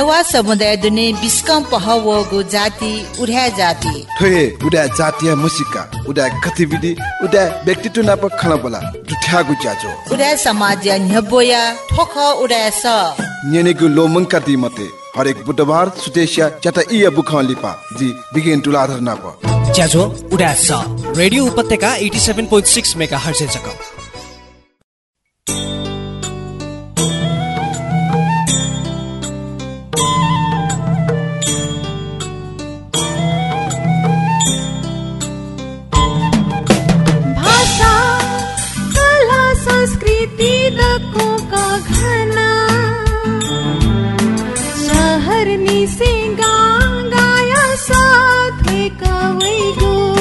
नेवा समुदाय दुने बिस्कम पहवगु जाति उड्या जाति। थोए उडा जातीय मुसिका उडा गतिविधि उडा व्यक्तित्व नाप खना बोला जुठ्यागु ज्याजो उड्या समाज न्यबोया ठोख उड्या स। नेनेगु लोमंका दी मते हरेक बुधबार सुतेशिया चटा इया बुखान लिपा जी बिगिन टुलाधर नाप। ज्याजो उडा स। रेडियो उपत्यका 87.6 मेगाहर्ज जक संस्कृति का घना। शहर निसे गाया साथे कवैगो लुगाया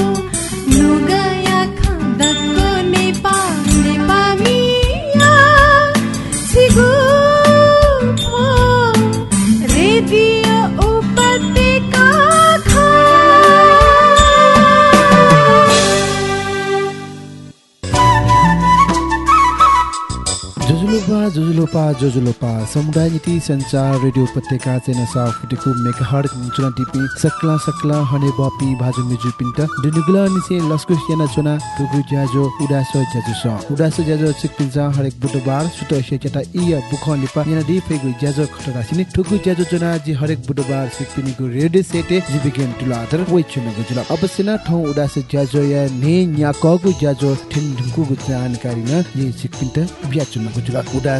जोजुलोपा जोजुलोपा समुदाय नीति संचार रेडियो उपत्यका चेना साफ फुटेको मेगाहर चुना टिपी सकला सकला हने बपी भाजु मिजु पिन्ट दुनुगुला निसे लस्कु याना चुना तुगु ज्याजो उडासो ज्याजो स। उडासो ज्याजो चिक पिन्जा हरेक बुधबार सुत से चटा इया बुख लिपा याना दि फेगु ज्याजो खटरा सिने तुगु ज्याजो चुना जी हरेक बुधबार सिक पिनिगु रेडियो सेटे जिबिगेन टुला आधार वे चुनगु जुला। अवश्य न ठौ उडासो ज्याजो या ने न्या कगु ज्याजो ठिन ढुङ्कुगु जानकारी न ये चिक पिन्ट बिया चुनगु जुला। उडा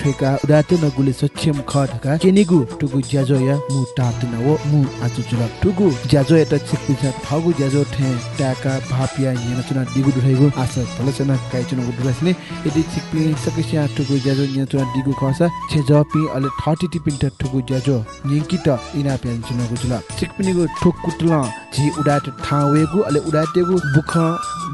ठेका उडाटे नगुले सक्षम खटका केनिगु टुगु ज्याजो या मु टाटिन वो मु आजु जुल टुगु ज्याजो या त छिकपिछ ठगु ज्याजो ठे टाका भापिया न्याना चुना दिगु दुखैगु आशा फलचना काइ चुना गुडु रसने यदि छिकपि सकसिया टुगु ज्याजो न्या चुना दिगु खसा छे जपि अले 30 टिपिन त टुगु ज्याजो निंकि त इना प्यान चुना गुजुल छिकपिनिगु ठोक कुटला जी उडाटे ठावेगु अले उडाटेगु बुख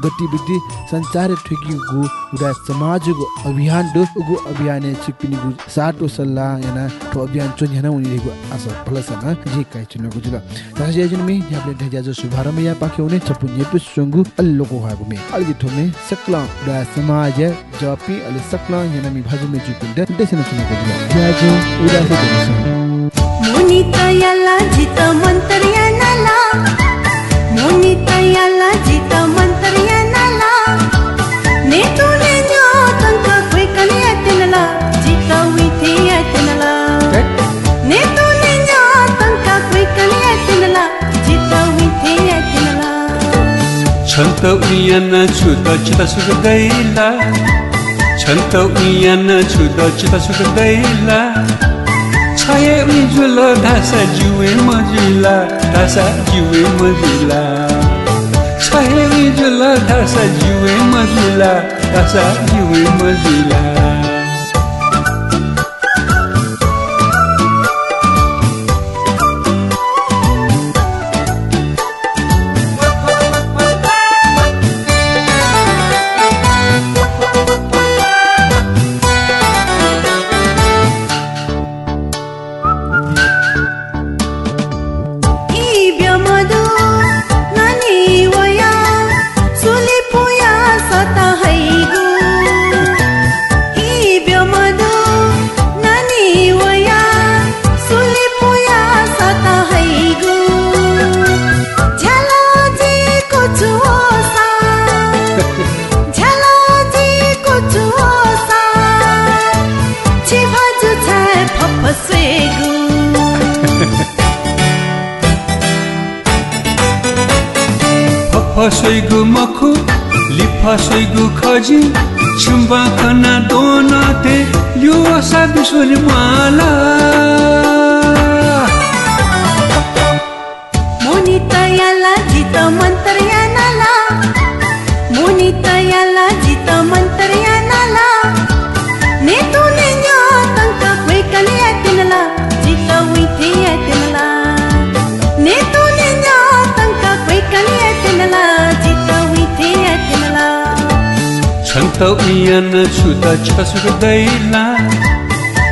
गतिविधि संचार ठेकिगु उडा समाजगु अभियान दु उगु अभियान छिकपिनिगु साटो सल्लाह याना तो अभियान चोन याना उनी रेगु आशा फलसना जी काइ चुना गुजुल ताजे जन मे याबले ढजा जो शुभारम्भ या पाखे उने चपु नेपु सुंगु अल्लोको उडा समाज जपि अले सकला याना मी भाजु मे जुपिन्द देसन चुना गुजुल ज्याजो उडा से छन्त उयन छुद चित सुख दैला छन्त उयन छुद चित सुख दैला छाये उजुल धासा जुवे मजुला धासा जुवे मजुला छाये उजुल धासा जुवे मजुला धासा जुवे मजुला इब्य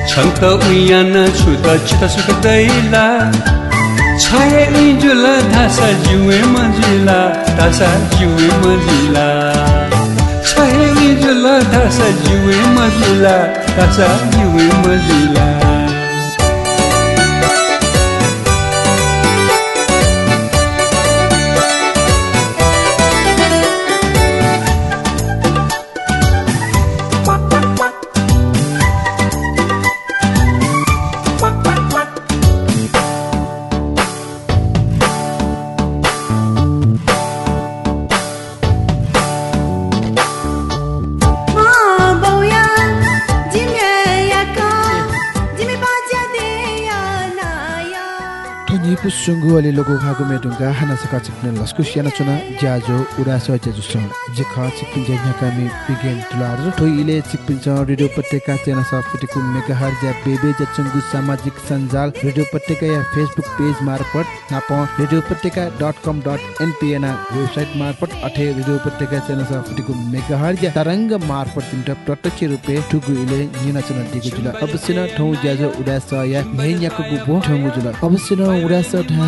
छन्त उयान इजुल धासा जुए मजिला धासा मजिला ठोनी पुसुङ्गु अलि लोगो खागु मेडुङ्गा हाना सका चिक्ने लस्कु सियाना चुना ज्याजो उडास ज्याजु स जिख चिकपिन ज्या कामी बिगेन तुलार ठोइ इले चिकपिन च रेडियो पत्रिका चेना सफटिकु मेगाहर ज्या बेबे जचंगु सामाजिक सञ्जाल रेडियो पत्रिका या फेसबुक पेज मार्फत नाप रेडियो पत्रिका डट कम डट एनपिएना वेबसाइट मार्फत अथे रेडियो पत्रिका चेना सफटिकु मेगाहर ज्या तरङ्ग मार्फत तिनटा प्रत्यक्ष रूपे ठुगु इले निना चुना दिगु जुल। अवश्य न ठौ ज्याजो उडास या मेन्याको गुबो ठंगु जुल। अवश्य न उडास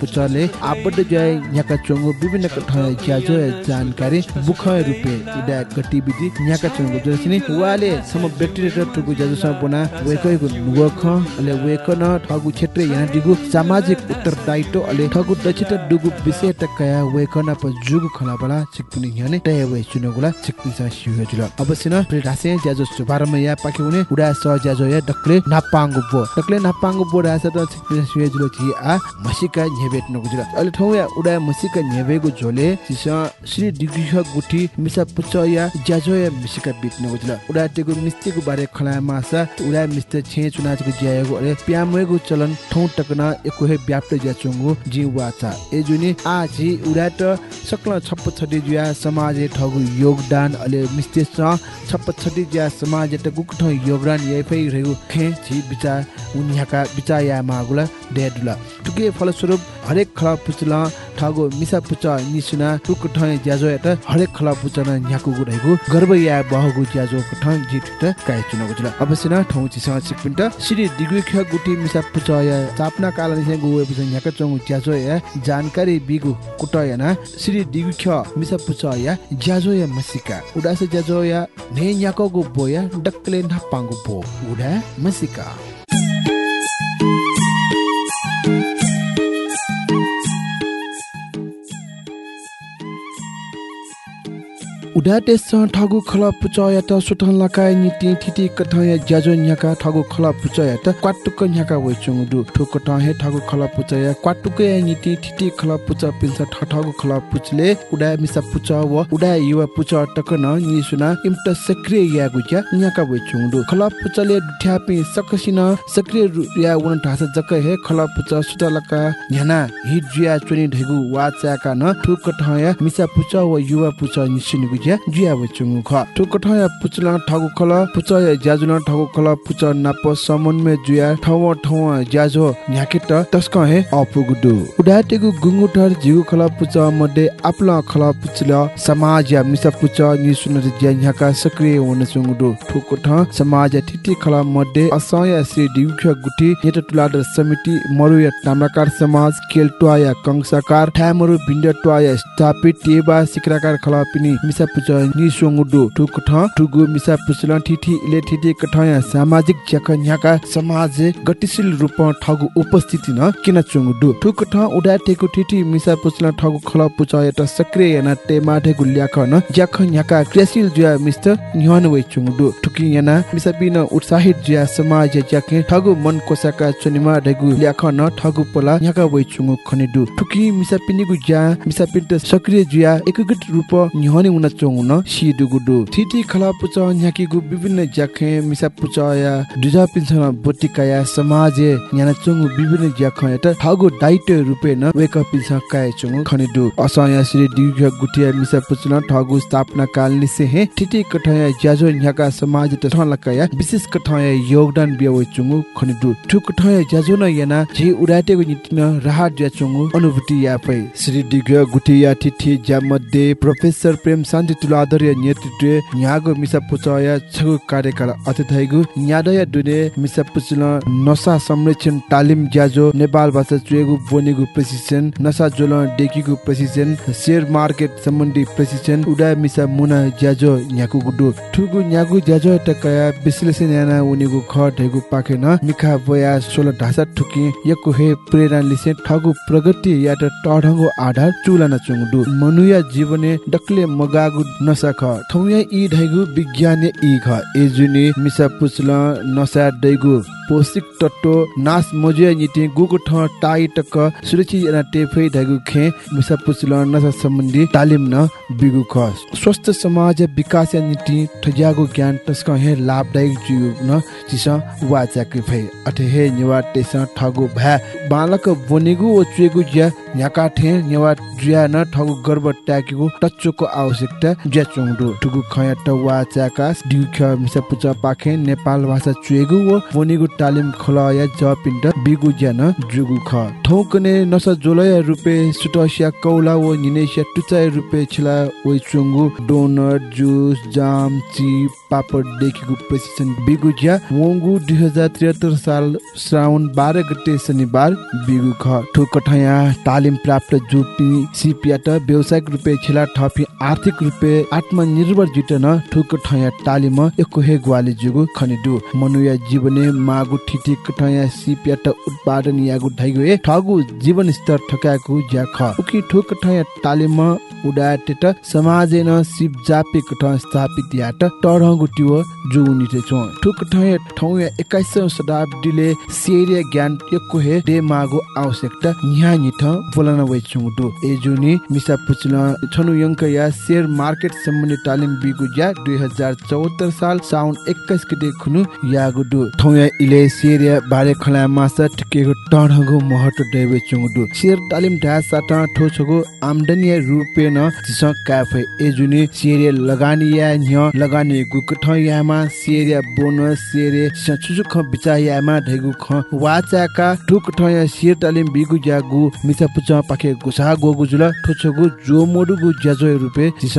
पुचले आबद्ध जय न्याका चोंगु विभिन्न जानकारी बुख रुपे उडा गतिविधि न्याका चोंगु जसिने वाले सम व्यक्तिगत टुगु ज्याजो सम बना वेकैगु नुगख अले वेकन ठगु क्षेत्र yana दिगु सामाजिक उत्तरदायित्व अले ठगु दक्षित दुगु विषय टकया वेकन प जुगु खला बला चिकपुनि याने तय वे चुनगुला चिकपुनि सा शिउ जुल अवश्य न रासे ज्याजो सुभारम या पाके हुने उडा स ज्याजो या डक्ले नापांगु बो। डक्ले नापांगु बो रासे त शिउ जुल छि आ मसिका न्हेबेट नगु जुल अले ठौ या उडा मसिका न्हेबेगु झोले सिस श्री दिगुख गुठी मिसा पुच या ज्याजो या मिसिका उडा तेगु मिस्तेगु बारे खला मासा उडा मिस्ते छे चुनाचको ज्यायगु अले प्यामगु चलन ठौ टकना एकोहे व्याप्त ज्याचुंगु जी वाचा ए जुनि आ जी उडा त सक्ल छप्प छटी जुया समाज ठगु योगदान अले मिस्ते स छप्प छटी ज्या समाज त गुक ठौ योगदान ये फै रेगु खे जी विचार उनीहका विचार या मागुला डेडुला टुके फलस्वरूप हरेक खला पुचला ठगु मिसा पुच निसुना टुक ठै ज्याजो एट हरेक खला पुचना न्याकु गुरेगु गर्व या बहगु ज्याजो ठै जी ठुट काय जुल अवश्य न ठौ चिस सिकपिन्ट श्री दिगु ख गुटी मिसा पुच या चापना काल निसे गु एपिस न्याक चंगु ज्याजो या जानकारी बिगु कुट या ना श्री दिगु ख मिसा पुच या ज्याजो या मसिका। उडास ज्याजो या ने न्याको गु बोया डक्ले पांगु बो उडा मसिका। उडाटे स ठगु खला पुचया त सुठन लकाय निति थिति कथया ज्याजो न्याका ठगु खला पुचया त क्वाटुक न्याका वइ चंगु ठुक ट हे ठगु खला पुचया क्वाटुक या निति थिति खला पुच पिल्स ठठगु खला पुचले उडा मिसा पुच व उडा युवा पुच टक न निसुना इम्ट सक्रिय या गुज्या न्याका वइ चंगु खला पुचले ठ्यापि सकसिन सक्रिय या वन ढासा जक हे खला पुच सुटा लका न्याना हिट जुया चुनि ढेगु वाचाका न ठुक ट या मिसा पुच व युवा पुच निसिन जुया वचुङु ख। ठुक ठ या पुचला ठगु खल पुच या ठगु खल पुच नाप समन्वय जुया ठव ठव ज्याजो न्याकेट तस्क हे अपुगुडु उडाटेगु गुंगु ठर जिगु खल पुच मध्ये आपला खल पुचला समाज या मिसा पुच निसुन ज्या न्याका सक्रिय वन सुङुडु ठुक ठ समाज ठिटी खल मध्ये असय श्री दिउख गुठी नेट तुलादर समिति मरु या ताम्राकार समाज केलटुवा या कंसाकार ठ्यामरु भिण्डटुवा या स्थापित टेबा सिक्राकार खल पिनि मिसा पुच निसोङुडु ठुक ठ ठुगु मिसा पुचला ठिठी इले ठिठी कठया सामाजिक ज्याक न्याका समाज गतिशील रूप ठगु उपस्थिति न किन चुङुडु ठुक ठ उडा मिसा पुचला ठगु खल पुच एटा सक्रिय याना टेमा ठेगु ल्याख न ज्याख न्याका क्रियाशील जुया मिस्टर न्हन वइ चुङुडु ठुकी याना मिसा बिन उत्साहित जुया समाज ज्याके ठगु मन कोसाका चुनिमा ढेगु ल्याख न ठगु पोला न्याका वइ चुङु खनिडु ठुकी मिसा पिनिगु ज्या मिसा पिन्ट सक्रिय जुया एकगत रूप न्हने उना चोङ न सि दुगुडु थिति खला पुच न्याकीगु विभिन्न ज्याखे मिसा पुच या दुजा पिन्छन बोटिकाया समाज न्याना चोङ विभिन्न ज्याखे त थागु दायित्व रुपे न वेक पिन्छ काय चोङ खनिदु असया श्री दिग गुटिया मिसा पुचन ठगु स्थापना काल निसे हे थिति कठया ज्याजो न्याका समाज त ठलकया विशेष कठया योगदान बियो चुङु खनिदु ठु कठया ज्याजो न याना जे उडाटेगु नितिन राहत ज्या चुङु अनुभूति या पै श्री दिग गुटिया तिथि ज्या मध्ये प्रोफेसर प्रेम शान्ति तुलाधर्य नेतृत्व न्यागो मिसा पुचया छगु कार्यकाल अतिथिगु न्यादय दुने मिसा पुचन नसा संरक्षण तालिम ज्याजो नेपाल भाषा चुएगु बोनेगु प्रशिक्षण नसा जोल डेकीगु प्रशिक्षण शेयर मार्केट सम्बन्धी प्रशिक्षण उडा मिसा मुना ज्याजो न्याकु गुडु ठुगु न्यागु ज्याजो टकया विश्लेषण याना उनीगु ख ढेगु पाखेन मिखा बया सोल ढासा ठुकी यको हे प्रेरणा लिसे ठगु प्रगति या त टढंगो आधार चुलाना चुङडु मनुया जीवने डक्ले मगागु नसा ख ठौया इ ढैगु विज्ञान इ ख एजुने मिसा पुचला नसा दैगु पौष्टिक तत्व नास मजे निति गुगु ठ टाइ टक सुरक्षित याना टेफै ढैगु खे मिसा पुचला नसा सम्बन्धी तालिम न बिगु ख स्वस्थ समाज विकास नीति ठज्यागु ज्ञान तस्क हे लाभदायक जिउ न चिस वाचा के भए अथे हे निवा तेस ठगु भा बालक बनेगु ओ चुएगु ज्या न्याका ठे नेवा जुया न ठगु गर्व ट्याकेगु टच्चोको आवश्यकता ज्या चोङडु ठुगु खया त वाचाका दिउ ख मिसा पुचा पाखे नेपाल भाषा चुएगु ओ बनेगु तालिम खलाया ज पिण्ड बिगु ज्या न जुगु ख ठौकने नस जोलय रुपे सुटसिया कौला ओ निनेसिया टुचाय रुपे छिला ओ चुङगु donut juice jam chip papad देखिको प्रशिक्षण वोङ्गु दुई हजार त्रिहत्तर साल श्रावण बाह्र गते शनिबार बिगु ख ठोकठया तालिम प्राप्त जुपी सिपियाट व्यावसायिक रूपे छिला ठपी आर्थिक रूपे आत्मनिर्भर जुटन ठोकठया तालिम एको हे ग्वाली जुगु खनिदु मनुया जीवने मागु ठिठी कठया सिपियाट उत्पादन यागु ढाइगु ए ठगु जीवन स्तर ठकाको ज्या ख उकि ठोकठया तालिम उडाटेट समाजेन सिप जापे कठ स्थापित याट टढगु टिव जुनिते छ ठुक ठय ठौया 21औं शताब्दीले सेरिया ज्ञान यक्को हे दे मागो आवश्यकता न्या निथ बोलन वइ छुङडु ए जुनि मिसा पुचला छनु यंक या शेयर मार्केट सम्बन्धी तालिम बिगु ज्या 2074 साल साउन 21 गते खुनु यागुडु ठौया इले सेरिया बारे खला मासा टिकेको टढगु महत्व देवे छुङडु शेयर तालिम ढा साटा ठोछगु आमदनी रुपे न जिस काफे ए जुनि सेरिया लगानी या न्य लगानी गुकठ यामा सेरिया बोनस सेरे छुछु ख बिचा यामा ख। वाचाका ठुक ठ या सेर तालिम बिगु ज्यागु मिसा पुच पाखे गुसा गोगु जुल ठोछगु जो मोडुगु ज्याजो रुपे जिस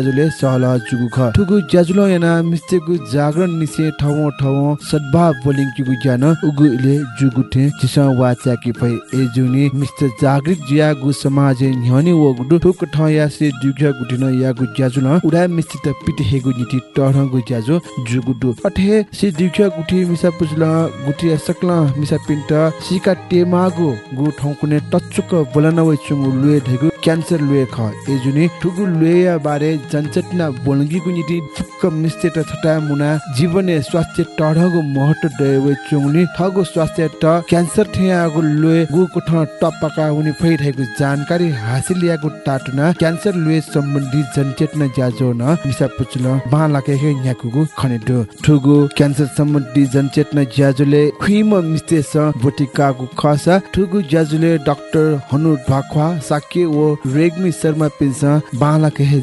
ज्याजुले सहल जुगु ख ठुगु ज्याजुलो याना मिस्तेगु जागरण निसे ठवो ठवो सद्भाव बोलिङ जुगु ज्यान उगु इले जुगु थे। जिसा वाचा कि फै ए जुनि मिस्टर जागृत ज्यागु समाज न्याउने वगु ठुक ठया से जुग्या गुटिन यागु ज्याजुल उडा मिस्तित पिटे हेगु निति टरगु ज्याजो जुगुडु अठे सि दिख्या गुठी मिसा पुजला गुठी सकला मिसा पिन्ट सिका टेमागु गु ठौकुने टच्चुक बोलन वइ चुङु लुए ढेगु क्यान्सर लुए ख। एजुनि ठुगु लुए बारे बोलंगीगु निति फुक्क मिस्ते त छटा मुना जीवने स्वास्थ्य टढगु महत्व दयवे चुङनि ठगु स्वास्थ्य त क्यान्सर ठेयागु लुए गु कुठ टपका हुने फैरहेको जानकारी हासिल यागु टाटुना क्यान्सर लुए सम्बन्धी जनचेतना ज्याजो न मिसा पुचल बा लाके हे न्याकुगु खनेदु ठुगु क्यान्सर सम्बन्धी जनचेतना ज्याजोले खुइम मिस्ते स बोटिकागु खसा। ठुगु ज्याजोले डाक्टर हनु ढाखवा साके ओ रेग्मी शर्मा पिन्स बा लाके हे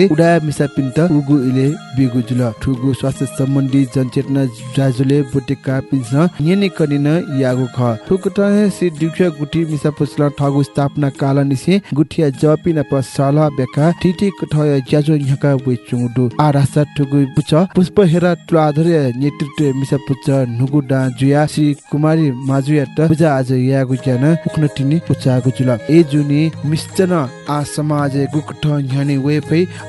जानकारी उडा मिसा पिन्त उगु इले बिगु जुल ठुगु स्वास्थ्य सम्बन्धी जनचेतना ज्याजोले बोटिका पिन्स यने कनिन यागु ख त सि दुख्या गुठी मिसा पुचल ठगु स्थापना काल निसे गुठिया जपिन प सला बेका टिटी कठय ज्याजो न्हका वे चुङडु आ रासा ठुगु पुच पुष्प हेरा तुलाधरे नेतृत्व मिसा पुच नुगु डा जुया श्री कुमारी माजुया त पूजा आज यागु ज्यान उखन टिनी पुचागु जुल ए जुनि मिस्टर आ समाज गुकठ ह्याने वे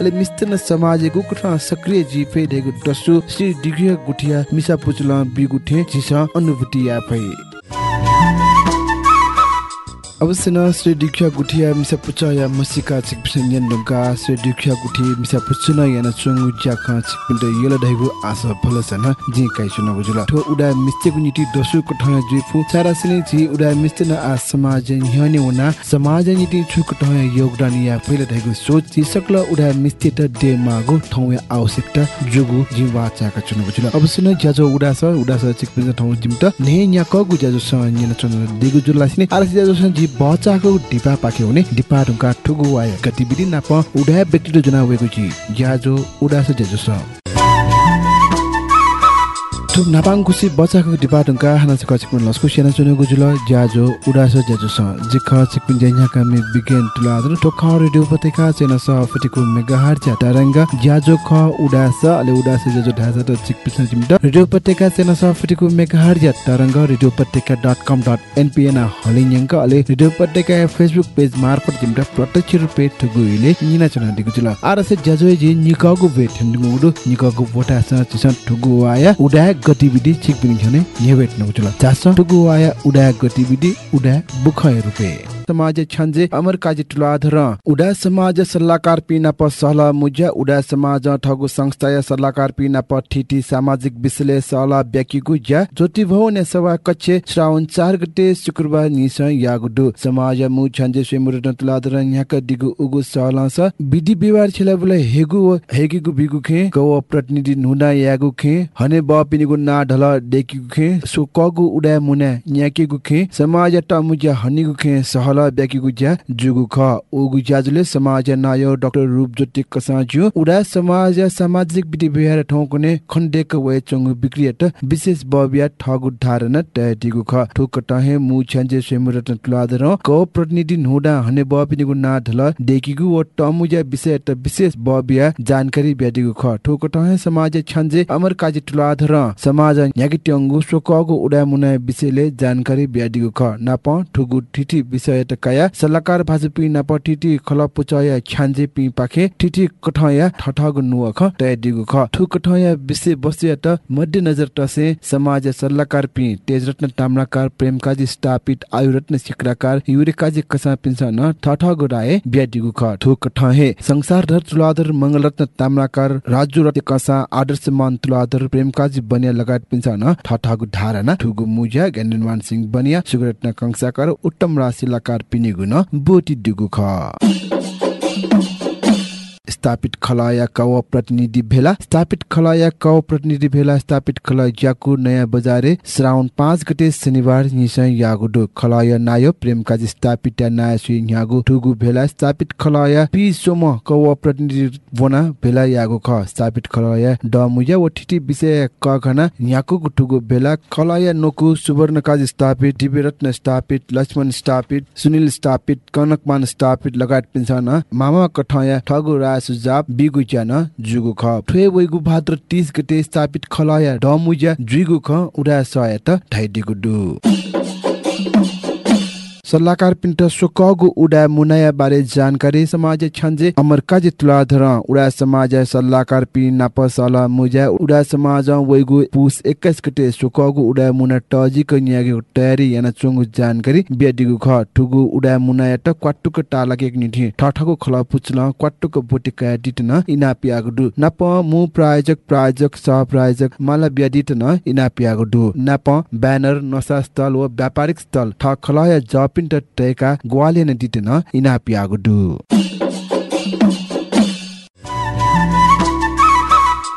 अले मिस्टर समाज गुकठ सक्रिय जी ढेगु दसु श्री डिग्री गुठिया मिसा पुचला बिगुठे जिस अनुभूति या फे अवश्य न श्री डिख्या गुठिया मिसा पुचा या मसिका छिकपिसन यन डंका श्री डिख्या गुठी मिसा पुचुन याना चंगु ज्याखा छिकपिन्ट यला ढैगु आशा फलसन जी काइ सुन बुजुला ठो उडा मिस्ते गुनिटी दसु कठया जुइफु सारा सिने जी उडा मिस्ते न आ समाज ह्यने वना समाज नीति छु कठया योगदान या फैले ढैगु सोच छि सकल उडा मिस्ते त दे मागु ठौ आवश्यकता जुगु जी चुन बुजुला अवश्य न ज्याजो उडा छ उडा छ छिकपिन ठौ जिमट ने न्या कगु ज्याजो स न्या चुन दिगु जुला सिने आरसी ज्याजो स बच्चाको डिपा पाके हुने डिपा ढुङ्गा ठुगु गतिविधि नाप उडा व्यक्ति जना वेगु जी ज्याजो उडास ज्याजो छ। थुप नापाङ खुसी बच्चाको डिपा ढुङ्गा हाना छ कचिकपुन लस्कु सेना चुनेको जुल ज्याजो उडास ज्याजो छ जिख चिकपिन ज्याኛ कामी बिगेन तुलादर टोख रेडियो पत्रिका चेना स फटिको मेगाहर च्या तरंग ज्याजो ख उडास अले उडास ज्याजो ढाजा त चिकपिन जिमट रेडियो पत्रिका चेना स फटिको मेगाहर च्या तरंग रेडियो पत्रिका डट कम डट एनपिएन हलिङक अले रेडियो पत्रिका फेसबुक पेज मार्फत जिमट प्रत्यक्ष रूपे ठुगुइले निना चना दिगु जुल आरसे ज्याजो जी निकगु भेट ठन्डुगु निकगु बोटा स चिसन ठुगु आया उडा गतिविधि छिक पनि छने नेवेट नउचला चास आया उडा गतिविधि उडा बुखय रुपे समाज छन्जे अमर काजी टुलाधर। उडा समाज सल्लाहकार पिना प सहला मुज्या उडा समाज ठगु संस्था या सल्लाहकार पिना प ठिटी सामाजिक विश्लेषण व्याकीगु ज्या ज्योति भव ने सभा कक्षे श्रावण 4 गते शुक्रबार निस यागुडु। समाज मु छन्जे स्वयं तुलाधर यहाँका दिगु उगु सहला स विधि व्यवहार छला बुले हेगु हेगीगु बिगु खे गव प्रतिनिधि नुना यागु खे हने ब पिनिगु ना ढल डेकिगु खे सो कगु उडा मुना न्याकेगु खे समाज त मुज्या हनिगु खे सहला ब्याकीगु ज्या जुगु ख उगु ज्याजुले समाज नायो डाक्टर रूप ज्योति कसाज्यू उडा समाज सामाजिक विधि व्यवहार ठौकुने खण्डेक वे चंगु बिक्रियत विशेष बबिया ठगु धारण तयतिगु ख ठुक टहे मु छन्जे सेमुरत तुलादर क प्रतिनिधि नुडा हने बपिनिगु ना ढल डेकिगु व टमुजा विषय त विशेष बबिया जानकारी ब्यादिगु ख ठुक टहे समाज छन्जे अमर काजी तुलादर समाज न्यागि ट्यंगु सोकगु उडा मुना विषयले जानकारी ब्यादिगु ख नाप ठुगु ठिठी विषय काया सल्लाहकार भाजपी नाप टिटी खल पुचया छ्यान्जे पि पाखे टिटी कठया ठठग नुव ख तय दिगु ख कठया विषय वस्तु त मध्य नजर टसे समाज सल्लाहकार पि तेजरत्न ताम्राकार प्रेमकाजी स्थापित आयुरत्न शिखराकार युरेकाजी कसा पिन्छ न ठठग राय बिया ख ठु कठहे संसार धर तुलाधर मंगलरत्न ताम्राकार राज्य रत्न कसा आदर्शमान तुलाधर प्रेमकाजी बनिया लगायत पिन्छ न ठठग धारणा ठुगु मुजा ज्ञानमान सिंह बनिया सुगरत्न कंसाकार उत्तम राशिलाकार पिनिगुन बोटी ख स्थापित खलाया काव प्रतिनिधि भेला। स्थापित खलाया काव प्रतिनिधि भेला स्थापित खला ज्याकु नयाँ बजारे श्रावण पाँच गते शनिबार निसय खलाया नायो प्रेमकाजी स्थापित नाय न्यागु ठुगु भेला। स्थापित खलाया पि सोम कव प्रतिनिधि वना भेला यागु ख। स्थापित खलाया ड मुया व ठिटी विषय क घना न्याकु ठुगु भेला। खलाया नोकु सुवर्णकाजी स्थापित दिव्यरत्न स्थापित लक्ष्मण स्थापित सुनिल स्थापित कनकमान स्थापित लगायत पिन्छन मामा कठया ठगु रा सुजाब बिगु च्यान जुगु ख। वैगु भाद्र 30 गते स्थापित खलाया डमुजा जुगु ख उडा सहायता ठाइदिगु दु सल्लाहकार पिन्ट सोकगु उडा मुनाया बारे जानकारी समाज छन्जे अमर काजी तुलाधर उडा समाज सल्लाहकार पि नाप सल मुजा उडा समाज वैगु पुस 21 गते सोकगु उडा मुना टजी क न्यागे तयारी याना चोंगु जानकारी बेदिगु ख ठुगु उडा मुनाया त क्वाटुक टालाके निथि ठठगु खला पुचल क्वाटुक बोटिका दिटन इना पियागु दु नाप मु प्रायोजक प्रायोजक सह प्रायोजक माला ब्यादित न इना पियागु दु नाप ब्यानर नसा स्थल व व्यापारिक स्थल। ठ खलाया टेका ग्वाले न दिटेन इना पियागु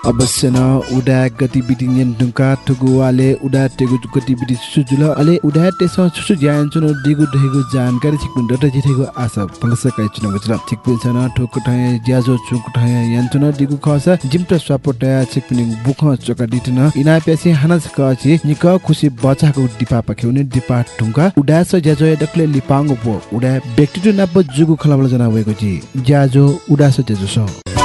अवश्य न उडा गतिविधि नियन ढुङ्का ठुगुवाले उडा टेगु गतिविधि सुजुल अले उडा तेस सुसु ज्यान चुन दिगु ढेगु जानकारी छिक डट जिथेगु आशा फंगस काइ चुन गुजल छिक पिन्छ न ठोक ठय ज्याजो चुक ठय यान चुन दिगु खस जिमट सपोर्ट छिक पिनि बुख चोका दिटन इना पेसे हानस कछि निक खुसी बचाको डिपा पखेउने डिपा ढुङ्का उडा स ज्याजो डक्ले लिपाङ्गो पो उडा व्यक्ति नाप जुगु खलाबल जना भएको जी ज्याजो उडा स ज्याजो स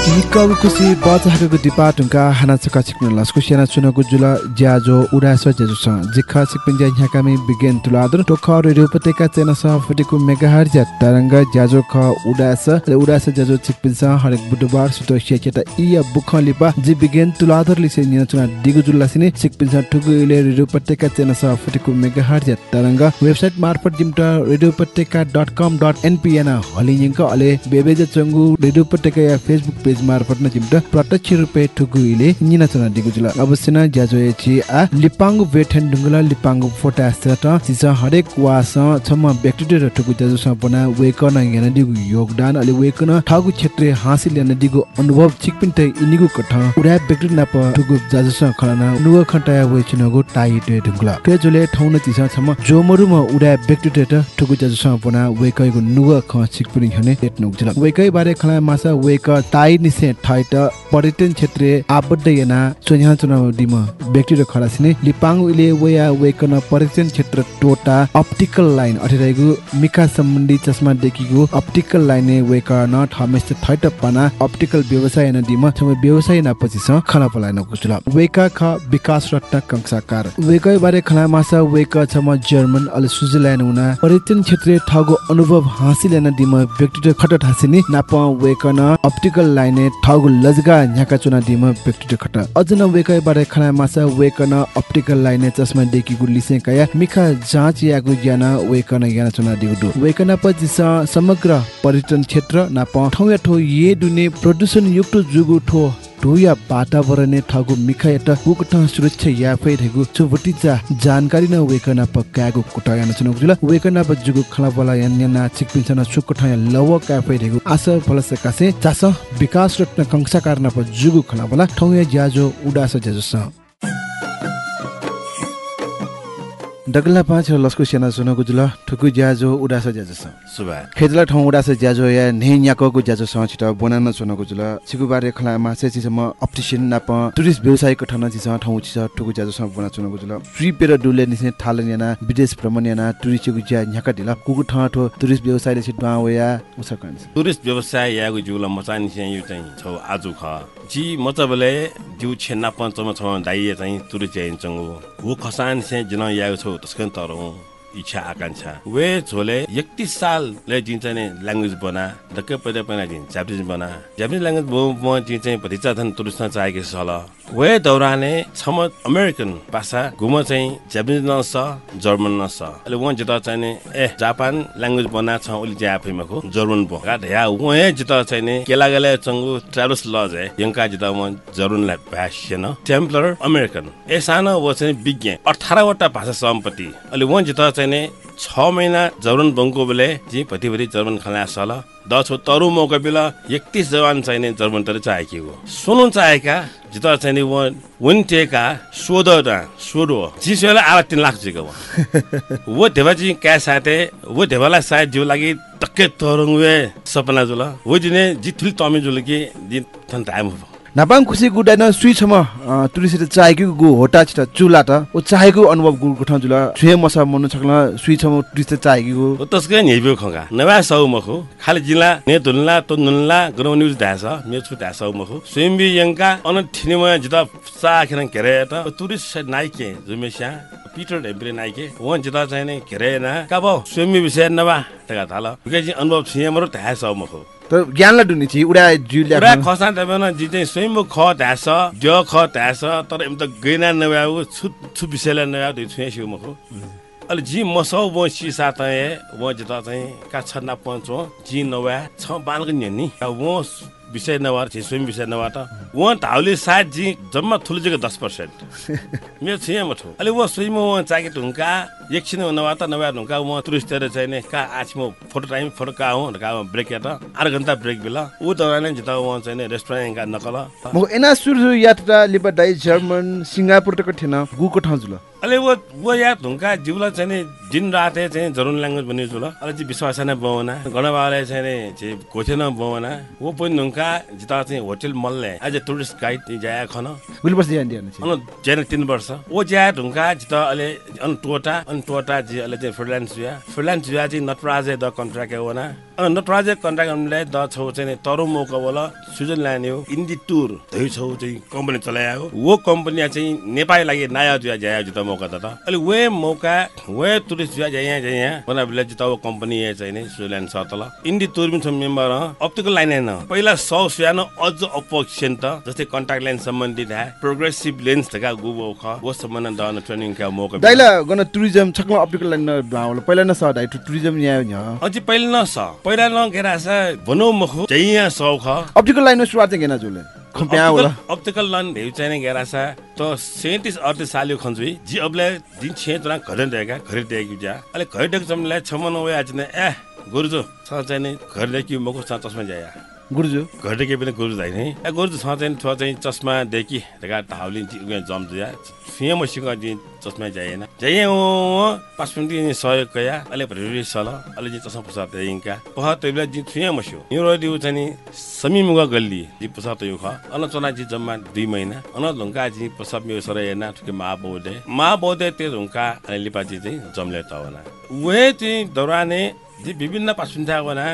निकब कुसी बचाएको दिपा टुङ्का हाना चका छिक्न लस्कु सेना चुनको जुल ज्याजो उडास जेजु स जिखा छिक्पिन ज्या ह्याकामी बिगेन तुलादर टोख रेडियो पतेका चेना स फटिकु मेगाहर ज्या तरंग ज्याजो ख उडास ले उडास ज्याजो छिक्पिन स हरेक बुधबार सुतो सेचेता इया बुख लिपा जि बिगेन तुलादर लिसे निना चुना दिगु जुल लासिने छिक्पिन स ठुगु इले रेडियो पतेका चेना स फटिकु मेगाहर ज्या तरंग वेबसाइट मार्फत जिमटा radio पतेका dot com dot NP page मार्फत न जिमटा प्रत्यक्ष रुपे ठुगुइले निना चना दिगु जुल अवश्य न ज्याजो एची आ लिपांगु बेठन डुंगला लिपांगु फोटा स्थित सिस हरेक वास छम व्यक्तित्व र ठुगु ज्याजो सपना वेकन याना दिगु योगदान अले वेकन ठगु क्षेत्र हासिल याना दिगु अनुभव छिकपिन त इनिगु कठ उडा व्यक्ति नाप ठुगु ज्याजो स खना नुव खटाया वेचिनगु टाइटे ढुंगला के जुले ठौन छम जोमरु म उडा व्यक्तित्व त ठुगु ज्याजो सपना वेकैगु नुव ख छिकपिन हने टेट्नु जुल वेकै बारे खला मासा वेक टाइ निसे ठाइट पर्यटन क्षेत्र आबद्ध याना सोझा चुनाव दिम व्यक्ति र खरासिने लिपाङ उले वया वेकन पर्यटन क्षेत्र टोटा अप्टिकल लाइन अठिरहेको मिका सम्बन्धी चस्मा देखिको अप्टिकल लाइन वेकन थमेस थैट पाना अप्टिकल व्यवसाय न दिम छम व्यवसाय न पछि स पलाइन वेका ख विकास रट्टा कंसाकार वेकै बारे खला मासा वेक छम जर्मन अल स्विजरल्यान्ड उना पर्यटन क्षेत्र ठगो अनुभव हासिल न दिम व्यक्ति खट ठासिने नाप वेकन अप्टिकल लाइने ठगु लजगा न्याका चुना दिम व्यक्ति खट अझ न वेकै बारे खला मासा वेकन अप्टिकल लाइने चस्मा देखि गुलिसे कया मिखा जाँच यागु ज्ञान वेकन याना चुना दिगु वेकन पछि समग्र पर्यटन क्षेत्र नाप। ठौ या ठो ये दुने प्रदूषण युक्त जुगु ठो। टोया वातावरण ठगु मिखा एट कुकट सुरक्षा या फै रहेको छुबटिचा जानकारी न वेकना पक्कागु कुटाया न चुनौ जुल वेकना प जुगु खला बला यान्यना छिकपिन्छन सुकुट लव का फै फलसे कासे चास विकास कंसा कारण प जुगु खला बला ठौया ज्याजो उडास ज्याजोस डगला पाँच लस्कु सेना सुनको जुल ठुकु ज्याजो उडास ज्याजोस सुबा खेतला ठाउँ उडास ज्याजो या ने न्याकको ज्याजो सँग छिट बनान सुनको जुल छिकुबारे खला मासे छिसम अप्टिसियन नाप टुरिस्ट व्यवसायको ठन छिस ठाउँ छिस ठुकु ज्याजो सँग बना सुनको जुल। ट्रिपेर डुले निसे थालन याना विदेश भ्रमण याना टुरिस्टको ज्या न्याका दिला कुकु ठ ठो टुरिस्ट व्यवसायले छि डुवा उसक टुरिस्ट व्यवसाय यागु जुला मचानि चाहिँ यो चाहिँ छौ आजु ख। जी मचबले जिउ छेन्ना पञ्चम छ दाइए चाहिँ टुरिस्ट चाहिँ चंगु वो खसान से जिन यागु छौ तस्कन तरौ इच्छा आकांक्षा वे झोले एकतिस साल ले जिन चाहिँ ल्याङ्ग्वेज बना धक्कै पहिला पहिला जिन जापानिज बना। जापानिज ल्याङ्ग्वेज म जिन चाहिँ भतिजा धन टुरिस्ट चाहेको सल वे दौराने छम अमेरिकन भाषा घुम चाहिँ जापानिज न स जर्मन न स अहिले उहाँ जित चाहिँ ए जापान ल्याङ्ग्वेज बना छ उले ज्या फैमाको जर्मन का ध्या उहाँ जित चाहिँ केला गले चंगु ट्राभल्स लज है यंका जित म जर्मन ला भाष्यन टेम्पलर अमेरिकन। ए सानो वो चाहिँ विज्ञ 18 वटा भाषा सम्पत्ति। अहिले उहाँ जित चाहिँ छ महिना जर्मन बङ्को बेले जी भति भति जर्मन खला सल दस हो तरु मौका बेला एकतिस जवान चाहिने जर्मन तर चाहेकी हो। सुनु चाहेका जित चाहिने वो विन्टेका सोधवटा सोधो चिसोलाई आला तिन लाख जिको वो धेवा चाहिँ क्या साथे? वो धेवालाई सायद जिउ लागि टक्कै तरङ सपना जुल। वो जिने जिथुल तमे जुल कि दिन थन टाइम नापाङ खुसी गुडाइन छम टुरिस्ट चाहेको गु छिट चुला त। ओ चाहेको अनुभव गु गुठा जुल छुए मसा मनु सुई छम टुरिस्ट चाहेको तस्कै नेबो खगा नवा सौ मखो खाली जिल्ला ने दुल्ला तो नुल्ला गरौ न्यूज दास मे छु दास सौ मखो स्वयंबी यंका अन ठिनेमा जिता सा खेन केरे त टुरिस्ट नाइके जुमेस्या पिटर ढेम्प्रे नाइके वन जिता चाहिने घेरे ना काबो स्वयंबी विषय नवा तका थाल। अनुभव छिए मरो दास सौ मखो त ज्ञानलाई डुनी छि उडा जुल्या पुरा खसा देबन जी चाहिँ स्वयं ख ध्यास ज ख ध्यास तर एम त गैना नभ्याउ छु छु विषयलाई नभ्याउ दुई छुए सिउ मखो अहिले जी मसौ ब सी सात व जिता चाहिँ का छन्ना पञ्च जी नभ्या छ बालको नि व विषय नभएर छि स्वयं विषय नभएर उहाँ धाउले सायद जी जम्मा ठुलो जग्गा दस पर्सेन्ट। मेरो छिया मठो अहिले ऊ स्वयं उहाँ चाके ढुङ्का एकछिन नभए त नभए ढुङ्का उहाँ टुरिस्टहरू चाहिँ का आज म फोटो टाइम फोटो का हुँ का ब्रेक हेर्दा आठ घन्टा ब्रेक बेला। ऊ दौरान जिता उहाँ चाहिँ रेस्टुरेन्ट नकल। म एना सुरु यात्रा लिबा दाइ जर्मन सिङ्गापुर तक थिएन गुको ठाउँ जुल अहिले वो वो या ढुङ्गा जिउलाई चाहिँ दिन राते चाहिँ जरुन ल्याङ्ग्वेज भन्ने जुल अहिले चाहिँ विश्वास नै बौना गणबाले चाहिँ नि घोषणा बौना वो पनि नुका जिता चाहिँ होटल मल्ले। एज ए टुरिस्ट गाइड जाया खन। अन जेन तिन वर्ष। ओ ज्या ढुङ्गा जित अहिले अन टोटा अन टोटा जी अहिले चाहिँ फ्रिलान्स जुया। फ्रिलान्स जुया चाहिँ नटराजे द कन्ट्राक्ट होना अन नटराजे कन्ट्राक्ट हमले द छौ चाहिँ तरु मौका बोला। स्विजरल्यान्ड हो इन्डी टुर। धै छौ चाहिँ कम्पनी चलायो वो कम्पनी चाहिँ नेपाली लागि नयाँ जुया जाया जित मौका त अहिले वे मौका वे टुरिस्ट जुया जाया जाया बना बिला जित वो कम्पनी है चाहिँ नि स्विजरल्यान्ड छ तल। इन्डी टुर पनि छ मेम्बर अप्टिकल लाइन होइन पहिला सौ सुयानो अझ अपोक्सन त जस्तै कन्ट्याक्ट लाइन सम्बन्धित है। प्रोग्रेसिभ लेन्स धका गुबो ख। वो सम्बन्ध दन ट्रेनिङ का मौका दाइला गन टुरिज्म छक्म अप्टिकल लाइन भावल पहिला न स दाइ टुरिज्म यहाँ न्य अझै पहिला न स पहिला न गेरा स भनौ मखु जइया सौ ख। अप्टिकल लाइन सुरुवात केना जुले अप्टिकल लन भेउ चाहिँ गेरा स त सेंतीस अडतीस साल खन्छु जी अबले दिन छे तना घर देगा घर देगी जा अले घर देख समले छमन वे आज ने ए गुरुजो छ चाहिँ नि घर देखि मको छ चस्मा जाया गुरुजु देखि पनि गुरु जाइ नै? ए गुरुजो छ चाहिँ छ चाहिँ चस्मा देखि देगा ढाउलिन उयो जम दिया। फिए मसिक जी चस्मा जाएन। जाए ओ पाँच मिनट नि सहयोग कया अले भरि सल जी चस्मा जी मस्यो नि। समी गल्ली। जी पुसा अन जम्मा दुई महिना। अन जी जी विभिन्न पासुन्था गना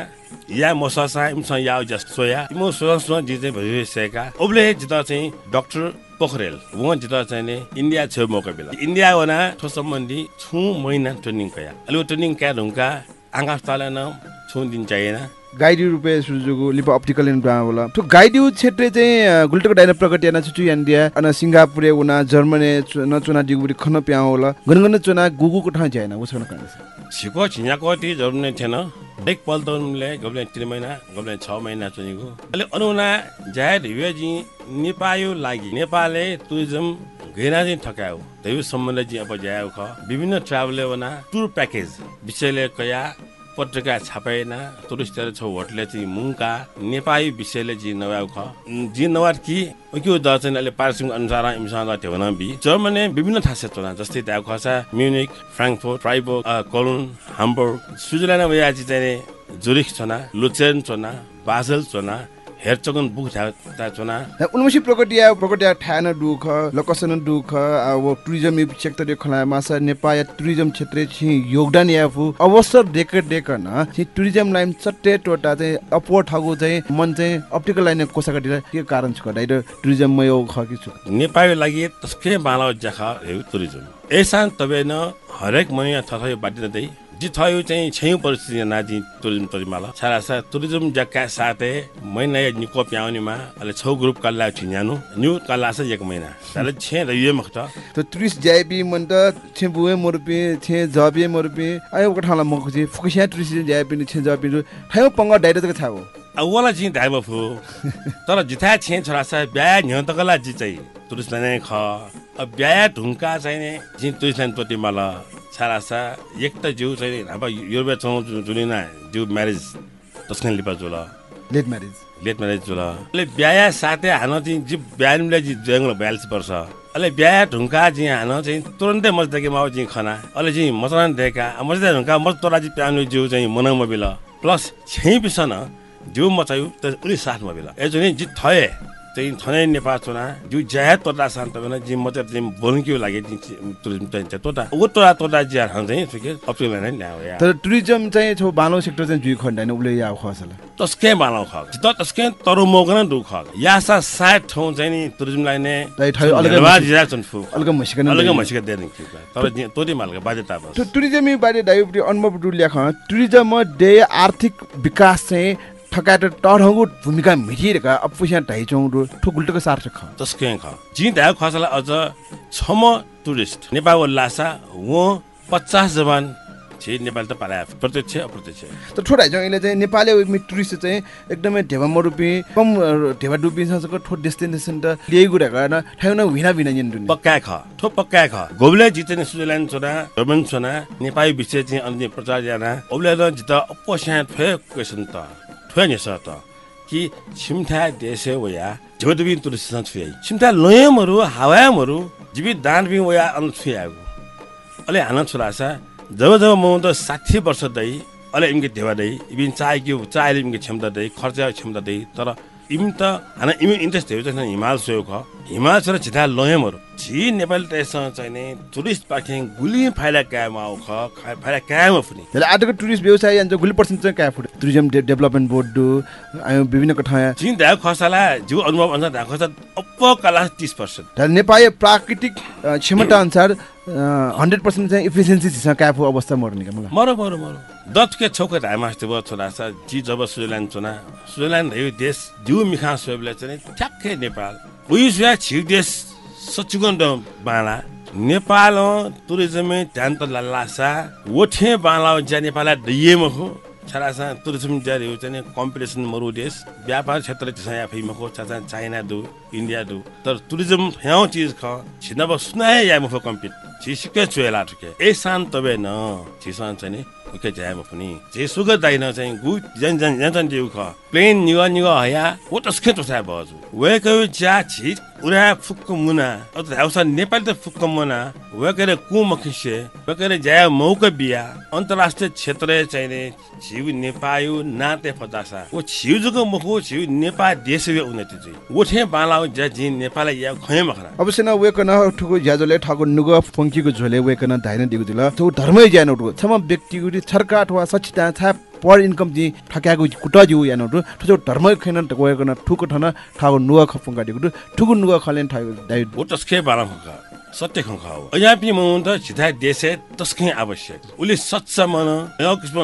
या मसासा इमसँग या जस्तो या इमो सोसँग जी चाहिँ भइसकेका ओब्ले जिता चाहिँ डाक्टर पोखरेल उहाँ जिता चाहिँ इन्डिया छेउ मौका बेला इन्डिया वना ठो सम्बन्धी छु महिना ट्रेनिङ कया अहिले ट्रेनिङ क्या ढुङ्गा आँगा तालेन छु दिन चाहिएन गाइडी रुपे सुजुगु लिप अप्टिकल इन ब्रा होला। तो गाइडी क्षेत्र चाहिँ गुल्टको डाइना याना छुचु यान्डिया अन सिंगापुर उना जर्मनी न चुना दिगुरी खन प्या होला। गनगन चुना गुगुको ठाउँ छैन कहाँ छिको छियाको ती जरुर नै थिएन। एक पल्टले गब्ले तिन महिना गब्ले छ महिना चुनेको। अहिले अनुना जाहेर हिवेजी नेपायो लागि नेपालले टुरिज्म घेरा चाहिँ ठकायो त्यही सम्बन्ध चाहिँ अब जायो ख। विभिन्न ट्राभल वना टुर प्याकेज। विषयले कया पत्रिका छापाएन टुरिस्टहरू छौ होटले चाहिँ मुङका नेपाली विषयले जी नवाउ ख। जी नवार कि के द चाहिँ अहिले पारिश्रमिक अनुसार इमसँग ठेउन बि। जर्मनी विभिन्न ठासे चोना जस्तै त्यहाँ खसा म्युनिक फ्राङ्कफोर्ट फ्राइबोर्ग कोलुन हाम्बुर्ग स्विजरल्यान्ड चाहिँ जुरिक छोना लुचेन चोना बाजल चोना हेरचगन बुक था चोना उनमसी प्रकटिया प्रकटिया ठान दुख लोकसन दुख अब टुरिज्म सेक्टर खला मासा नेपाल टुरिज्म क्षेत्र छि योगदान याफु अवसर डेक डेक न छि टुरिज्म लाइन चट्टे टोटा चाहिँ अपो ठगु चाहिँ मन चाहिँ अप्टिकल लाइन कोसाकटी के कारण छ दाइ टुरिज्म मयो ख कि छु नेपाली लागि तस्के बाला जखा हेउ टुरिज्म। एसान तबे न हरेक महिना छ बाटी दै जी थयो चाहिँ छैयौँ परिस्थिति नाजी टुरिज्म तरिमाला छारा सा टुरिज्म जक्का साथे महिना या निको प्याउनेमा अहिले छौ ग्रुप कल्ला छिन्यानु। न्यू कल्ला छ एक महिना। ताले छे र ये मखत। त टुरिस्ट जाइबी मन त छे बुए मोरपे छे जबे मोरपे आयो कठाला मखु जे फुकिया टुरिस्ट जाइबी छे जबे ठायो पंग डाइरेक्ट तक थाहो अवला चाहिँ धाइब फु। तर जिथा छे छोरा सा ब्या न्य तकला जी चाहिँ। टुरिस्ट लाइन ख। अब ब्या ढुङ्का चाहिँ जी टुरिस्ट लाइन तोटी मला छारा सा एक त जिउ चाहिँ अब युरोपिया चौ जुनिना जिउ म्यारेज तस्कन लिपा जुल। लेट म्यारेज लेट म्यारेज जुल। अहिले ब्याया साथै हान चाहिँ जी ब्यानले जी जङ्गल बयालिस वर्ष अहिले ब्याया ढुङ्का जी हान चाहिँ तुरन्तै मजदेखि माउ जी खाना। अहिले चाहिँ मसला दिएका मजदा ढुङ्का मज तोरा जी प्यानु जिउ चाहिँ मनाउमा बिल प्लस छै बिसन जिउ मचायु त उनी साथमा बेला ए जुन जी थए चाहिँ थने नेपाल चुना जिउ ज्या तोटा शान्त बेला जी मचा चाहिँ बोल्नु के लागि टुरिज्म चाहिँ तोटा ऊ तोरा। तोटा जी हान चाहिँ ठिकै? अप्रिल नै ल्यायो या। तर टुरिज्म चाहिँ छौ बालो सेक्टर चाहिँ जुइ खण्डाइन उले या खसला तस्के बालाउ ख त तस्के तरु मोगन दुख यासा सात ठाउँ चाहिँ नि टुरिज्मलाई नै दाइ ठाउँ अलगै जिरा चुन फु। अलग मसिकन अलग मसिक देन कि तर जी तोरी मालको बाध्यता बस। टुरिज्म बारे दाइबटी अनुभव डुलिया ख टुरिज्म डे आर्थिक विकास चाहिँ ठकाट टढङ्गु भूमिका मिठिरहेका अपुस्या ढाइचौँ ठुकुल्टको सार्थ ख तस्के ख जी धा खसला अझ छम टुरिस्ट। नेपाल लासा वो पचास जवान छे नेपाल त पाला प्रत्यक्ष अप्रत्यक्ष। त ठोट हाइचौँ यसले चाहिँ नेपाली टुरिस्ट चाहिँ एकदमै ढेवा मरुपी कम ढेवा डुबिसँग ठो डेस्टिनेसन त ल्याइ गुरा गर्न ठाउँ भिना भिना यन दुनि पक्का ख ठो पक्का ख। गोबले जिते स्विजरल्यान्ड छोरा जर्मन छोना नेपाली विषय चाहिँ अन्य प्रचार जाना त जित अपोस्या फे क्वेसन त। त। कि छिमठा देश वया झोदबी टुरिस्ट छुयाई। छिमठा लोयमहरू हावामहरू जीवित दान बि वया अन छुयागु अले हान छोरा सा जब जब म त साठी वर्ष दै अले इनके ढेवा दै इबिन चाहे क्षमता दै खर्च क्षमता दै तर इम त हाना इम इन्ट्रेस्ट चाहिँ हिमाल सोयो ख हिमाल सोर छिटा लयमहरू छि नेपाली चाहिँ नि टुरिस्ट पाखे गुली फाइला कायम आउ ख फाइला कायम फुनि। आटोको टुरिस्ट व्यवसाय यान्छ गुली पर्सेन्ट चाहिँ कहाँ फुट टुरिज्म डेभलपमेन्ट बोर्ड डु विभिन्न कठा जिन धा खसाला जिउ अनुभव अनुसार धा खसा अप्प कला तिस पर्सेन्ट। नेपाली प्राकृतिक क्षमता अनुसार हन्ड्रेड पर्सेन्ट चाहिँ इफिसियन्सी छ काफु अवस्था मर्ने क्या मलाई मरो मरो मरो। दचके छौके धामा अस्ति भयो छोरा सा। जी जब स्विजरल्यान्ड चुना स्विजरल्यान्ड यो देश जिउ मिखा सोबले चाहिँ ठ्याक्कै नेपाल। उही सुया छिउ देश सचुगन बाला। नेपाल टुरिज्म ध्यान त लासा ओठे बाला ज्या नेपाल दिएमा हो। छरासा टुरिज्म जारी चाहिँ कम्पिटिसन मरु देश व्यापार क्षेत्र चाहिँ आफै मको चाचा चाइना दु इन्डिया दु। तर टुरिज्म ह्याउ चिज ख छिनब सुनाए या मफो कम्पिट। छिसिके चुएला ठुके ए शान तबे न छिसन चाहिँ उके जाम पनि जे सुग दाइन चाहिँ गु जन जन जन जन जिउ ख प्लेन निग निग हया ओ तस्खे तोसा बजु वेक जा छि उरा फुक्क मुना अत हाउसा नेपाल त फुक्क मुना वेकरे कु मखिसे वेकरे जाय मौक बिया अन्तर्राष्ट्रिय क्षेत्र चाहिँ नि छिउ नेपायु नाते फतासा ओ छिउ जुको मखो छिउ नेपाल देश वे उन्नति चाहिँ ओठे बाला ज्या जि नेपाल या खय मखरा अवश्य न वेकन ठुको ज्याजोले ठगो नुग फङ्कीको झोले वेकन धाइन दिगु दिल तो धर्मै ज्यान उठो छम व्यक्तिगुरी छर्का अथवा सचिता था पर इन्कम जी ठक्याको कुटा जिउ यान उठो ठुजो धर्मै खैन वेकन ठुको ठन ठगो नुग खफङ्का दिगु ठुको नुग खलेन ठगो दाइ वो तस्के बाला खंखा सत्य खंखा हो यहाँ पनि म त छिथा देशे तस्कै आवश्यक। उसले सच्चा मन किसिम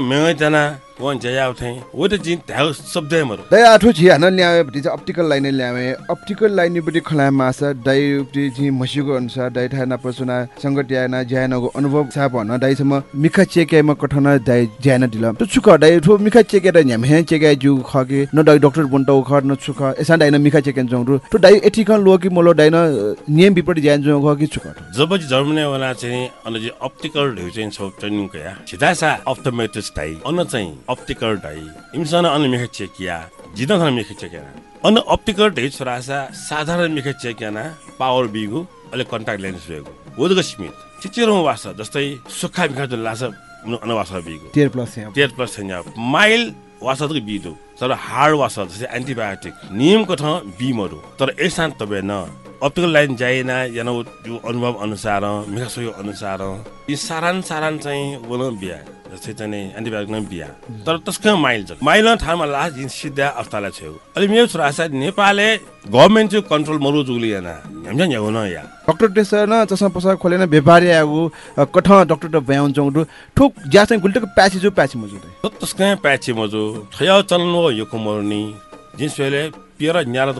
जया उठे वो त जिन त्या शब्द मरो दाइ आठो छि हान ल्याए भति चाहिँ अप्टिकल लाइन ल्याए अप्टिकल लाइन बटी खला मासा दाइ उटी चाहिँ मसिको अनुसार दाइ थाना पसुना संगटियाना ज्यानको अनुभव छ भन दाइसम्म मिखा चेकेमा कठन दाइ ज्यान दिल त छुक दाइ ठो मिखा चेके न्याम हे चेके जु खके न दाइ डाक्टर बन्टौ ख न छुक एसा दाइ न मिखा चेकेन जौ तो दाइ एथिकल लो कि मोलो दाइ न नियम विपरीत ज्यान जौ ख कि छुक जब जर्मनी वाला चाहिँ अन चाहिँ अप्टिकल ढेउ चाहिँ छ ट्रेनिङ कया छिटा सा अप्टोमेटिक्स ढाइ अन चाहिँ अप्टिकल ढाइ इमसन अन मेखे चेकिया जिदा थन मेखे चेकिया अन अप्टिकल ढेउ छोरा सा साधारण मेखे चेकिया ना पावर बिगु अहिले कन्ट्याक्ट लेन्स बेगु वदग स्मिथ चिचिरो वास जस्तै सुक्खा बिखा जुन लास अनवास बिगु 13 प्लस यहाँ डेढ पर्सेन्ट यहाँ माइल वासदको बिदो तर हार्ड वास जस्तै एन्टिबायोटिक नियमको ठाउँ बिमहरू तर एसान तपाईँ न अप्टिकल लाइन जाएन यान यो अनुभव अनुसार मिखासोयो अनुसार यी सारान सारान चाहिँ बिहा जस्तै चाहिँ नि एन्टिबायोटिक न बिहा। तर तस्कै माइल छ माइल न ठाउँमा लास्ट दिन सिधा अवस्थालाई छेउ अहिले मेरो छोरा सायद नेपालले गभर्मेन्ट चाहिँ कन्ट्रोल मरु जुलिएन हामी यहाँ न या डक्टर टेसर न चस्मा पसा खोलेन व्यापारी आगो कठ डक्टर त भ्याउन चौडु ठुक ज्या चाहिँ गुल्टको प्याची जो प्याची मजुद तस्कै प्याची मजो ठया चल्नु हो यो कुमर्नी। जिन्स पहिले न्याला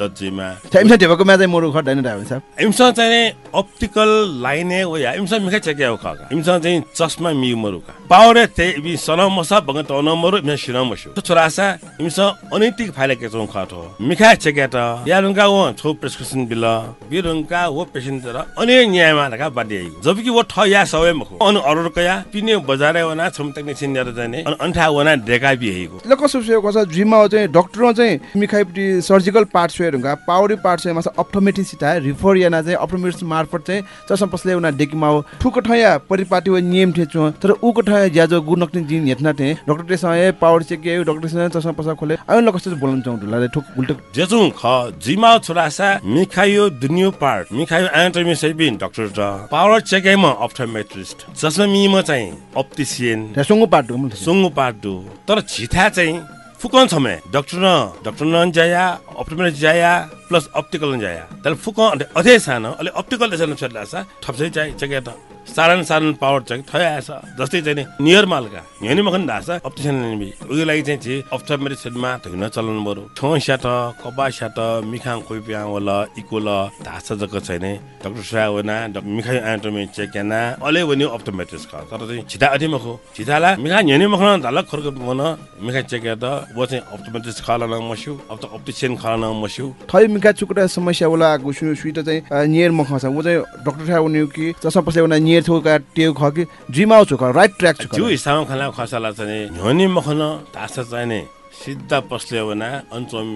दज्जीमा टाइम छ टेबको म्याच मोरु खट डाइन साहब इमसँग चाहिँ अप्टिकल लाइने हो या इमसँग मिखा चेक्या हो खाका इमसँग चाहिँ चस्मा मिउ मरुका पावरे ते इबी सना मसा बंग त न मरु इमसँग सिना मसु तो छोरासा इमसँग अनैतिक फाइले के चों खाटो मिखा चेक्या त? या रुंगा वो छौ प्रेस्क्रिप्सन बिल। बिरुंगा वो पेशेन्ट तर अने न्यायमा लगा बाडी जबकि वो ठ या सबै मखो। अन अरर कया पिने बजारे वना छम टेक्निसियन न्यार जाने अन अन्ठा वना डेका बि हेको ल कसो से कसो जिममा चाहिँ डक्टर चाहिँ मिखाइपट्टि सर्जिकल पार्ट सुरुगा पावरी पार्ट चाहिँ अप्टोमेटिसिटा रिफर याना चाहिँ अप्टोमेटिस मार्फत चाहिँ चसम पसले उना डेकिमा हो। ठुक ठया परिपाटी व नियम ठेचो तर उको ठया ज्याजो गुनक्ने जिन हेतना थे। डक्टर टेसँग पावर चेक के डक्टर सँग चसम पसा खोले। आयो ल कस्तो बोलन चाहन्छु ल ठुक उल्टो। जेचुङ ख जिमा छोरासा मिखायो दुनियो पार्ट मिखायो एनाटोमी सैबिन डक्टर त पावर चेकैमा अप्टोमेट्रिस्ट जसमा मिमा चाहिँ अप्टिसियन त्यससँग पार्ट सुङ्गु पाटु तर छिथा चाहिँ फुकन छ डक्टर न डक्टर न जाया अप्टोमेट्रिस्ट जाया प्लस अप्टिकल न जाया। तर फुकन अझै सानो अहिले अप्टिकल छ थप्सै चाहिँ चेके त। सारान सारान पावर चेक थया छ जस्तै चाहिँ नियर मालका हेर्ने मखन अप्टिसियन बि उयो लागि चाहिँ छि अप्टोमेट्रिस्टमा धुन चलन बरु ठो स्याट कबा स्याट मिखाङ खोइपिया वला इकोल धाछ जक छैन। डक्टर सुया वना मिखाइ एनाटोमी चेक याना अले वनि अप्टोमेट्रिस्ट का तर चाहिँ छिटा अधि मखो। छिटाला मिखा हेर्ने मखन धाल खर्क मन मिखा चेक त वो चाहिँ अप्टोमेट्रिस्ट खाला न मस्यु अब त अप्टिसियन खाला न मस्यु। थै मिका चुकुटा समस्या होला आगो सु सुइट चाहिँ नियर म खसा उ चाहिँ डक्टर साहब उनी कि पसले उना नियर थो का टेउ ख कि जिमाउ छु राइट ट्र्याक छु जिउ हिसाबमा खाना खसाला चाहिँ ह्योनी मखन धास चाहिँ नि सिद्धा पस्ले वना अन्चम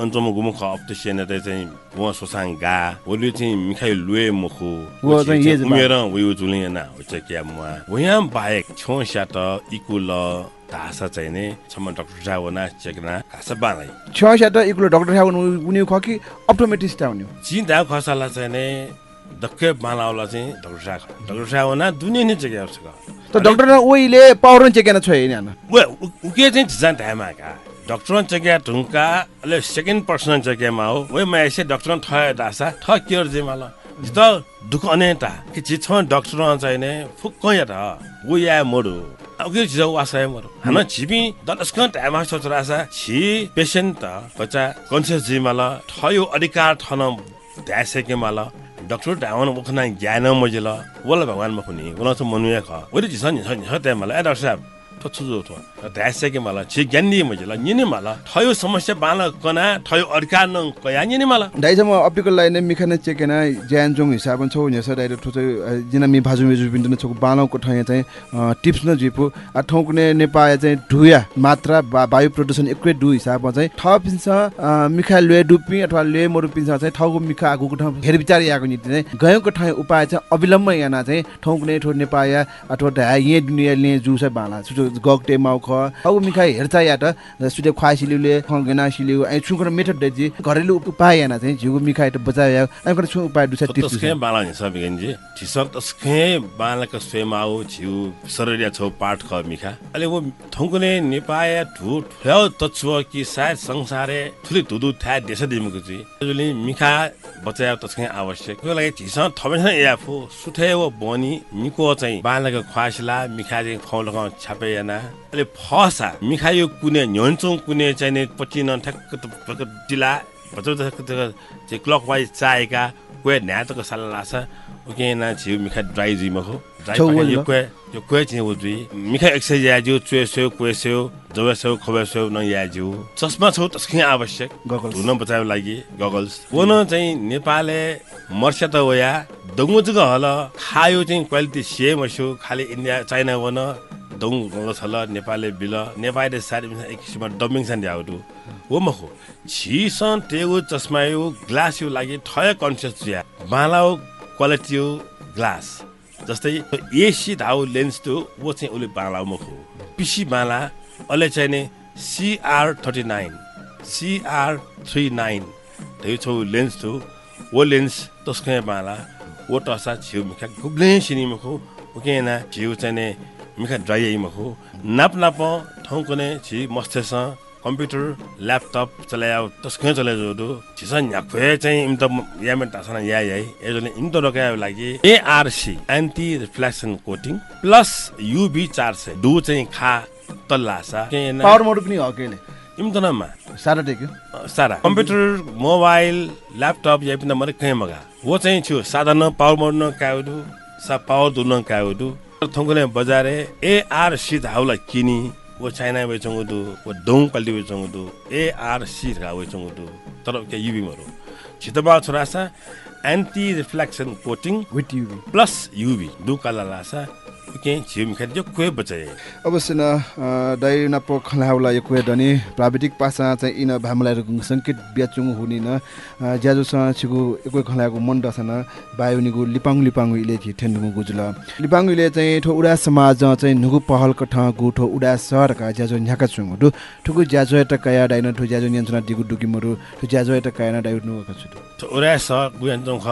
अन्चम गुमुख अप्तेसेन त चाहिँ व सोसाङ गा। ओली चाहिँ मिखाइ लुए मुखु। वो चाहिँ ये। उमेर वयु जुलिएना हो चाहिँ क्या मुआ वयाम बाहेक छौ स्याट इकुल धासा चाहिँ ने छम डाक्टर वना चेकना घाँस बाँदै छ त इकुलो डक्टर साहब उनी ख कि अप्टोमेटिस्ट हुने चिन दा खसाला चाहिँ ने दक्के बालाउला चाहिँ डाक्टर सा डाक्टर सा वना दुनिया नै चेक्या छ। त डक्टर ओइले पावर चेकेन छ हैन वे उके चाहिँ झिजान टाइममा का डक्टर चक्या ढुङ्का अहिले सेकेन्ड पर्सन चक्यामा हो। वे म यसै डक्टर ठ दासा ठ केयर जे माल जित दुख अनेता। कि छि छ डक्टर चाहिँ ने फुक्क या त। वो या मोडु अगे जिज वासा मोडु हान छिबी दसक टाइममा सोच रासा छि पेशेन्ट त बच्चा कन्सियस जी माल ठयो अधिकार ठन ध्यासे के माल डक्टर ढावन मुखना ज्ञान मजिल वल भगवान मखुनी छ मनुया ख वरि जिस नि छ नि छ टाइम माल ए डक्टर साहब तो छुजो तो ध्यासे के माल छि ज्ञानी मजिल निने माल ठयो समस्या बाल कना ठयो अधिकार न कया निने माल। दाइजम अपिकल लाइन मिखाने चेकेन ज्यान जोङ हिसाबन छौ न्यस डाइरेक्ट ठो चाहिँ जिना मि भाजु मेजु बिन्दु छौ बालाउको ठाउँ चाहिँ अ, टिप्स न जिपु। आ ठाउँकुने नेपाल चाहिँ ढुया मात्रा वायु प्रदूषण एकै डु हिसाबमा चाहिँ पिन्छ अ, मिखा लुए डुपी अथवा लुए मरु पिन्छ चाहिँ ठाउँको मिखा आगुको ठाउँ घेर विचार याको निति चाहिँ गयोको ठाउँ उपाय चाहिँ अविलम्ब याना चाहिँ ठाउँकुने ठो नेपाल अथवा ढा ये दुनिया ले जु चाहिँ बाला गक्टे माउ ख। अब मिखा हेर्चा या त। सुटे ख्वासिलिउले खगेना सिलिउ ai छुकर मेथड दे घरेलु उपाय याना चाहिँ झिगु मिखाइ त बचायो या। कर छु उपाय दुसा टिप्स तस्के बाला नि सब गन्जी छिसर तस्के बाला का स्वेमाउ छिउ शरीर छौ पाठ ख मिखा। अले वो थौकुने नेपाय ठु ठ्याउ तत्व कि सायद संसारे ठुली धुदु था देश दिमुको छि जुली मिखा बचायो तस्के आवश्यक। त्यो लागि छिस थबेन याफु सुथे वो बनी मिको चाहिँ बालाको ख्वासला मिखा चाहिँ खौलक छापे याना अले फसा। मिखा यो कुने न्यन्चौ कुने चाहिँ ने पछि ठ्याक्क भचौ चाहिँ क्लकवाइज चाहेका क्वे न्यातको साला लाछ उके ना छिउ मिखा ड्राई जी यो यो न चस्मा छौ तस्कै आवश्यक. धुन बचाउको लागि गगल्स वन चाहिँ नेपालले मर्स्या त वया दङ्गुजुग हल खायो चाहिँ क्वालिटी सेम खालि इन्डिया चाइना वन दङ गङ्ग छल नेपालले बिल नेपालले सारी एक किसिममा डम्बिङ ड्याउटु हो मखो छिसन टेगु चस्मायो ग्लास यो लागि ठय कन्सियस जिया बालाउ क्वालिटी हो ग्लास जस्तै एसी धाउ लेन्स त्यो वो चाहिँ उसले बाला मुख हो पिसी बाला अहिले चाहिँ नि CR thirty nine CR three nine त्यो छौ लेन्स थियो वो लेन्स तस्कै बाला वो टसा छिउ मिखा गुब्ले सिनी मुखो उकेना छिउ चाहिँ नि मिखा ड्राई मुखो नाप नाप ठाउँको नै छि मस्तेस कम्प्युटर ल्यापटप चलाया तस्कै चलायो जोडो छिसन न्याख्वे चाहिँ इम त यामे टासन या या एजोले इम त रोकायो लागि ARC anti reflection coating plus UV चार सय डु चाहिँ खा तल्लासा पावर मोड पनि हो केले इम त नमा सारा टेक्यो? सारा। कम्प्युटर मोबाइल ल्यापटप या पनि मरे कहीँ मगा। वो चाहिँ छु साधारण पावर मोड न काउडु सा पावर दुन काउडु थोङ्गले बजारे एआर सी धाउला किनी। वो चाइना वेचंगु दु वो डोङ क्वालिटी वेचंगु दु एआर सी गा वेचंगु दु तर के युबी मरो। छितबा छोरासा anti reflection coating with UV plus UV दु काला लासा कोही अवश्य न दाइ न प खलाउला यो कुए दनि प्राविधिक पासा चाहिँ इन भामलाई सङ्केत ब्याचुङ हुने न ज्याजोसँग छिगु एकै खलाको मन दसन बायुनिगु लिपाङ लिपाङ इले छि ठेन्डुगु गुजुल। लिपाङ इले चाहिँ ठो उडा समाज चाहिँ नुगु पहल कठ गु ठो उडा सहर का ज्याजो न्याका छुङ दु ठुगु ज्याजो त कया डाइन ठो ज्याजो नियन्त्रण दिगु डुकि मरु ठो ज्याजो त कया न डाइ नुगु छु त उरा स गुयान्चोङ ख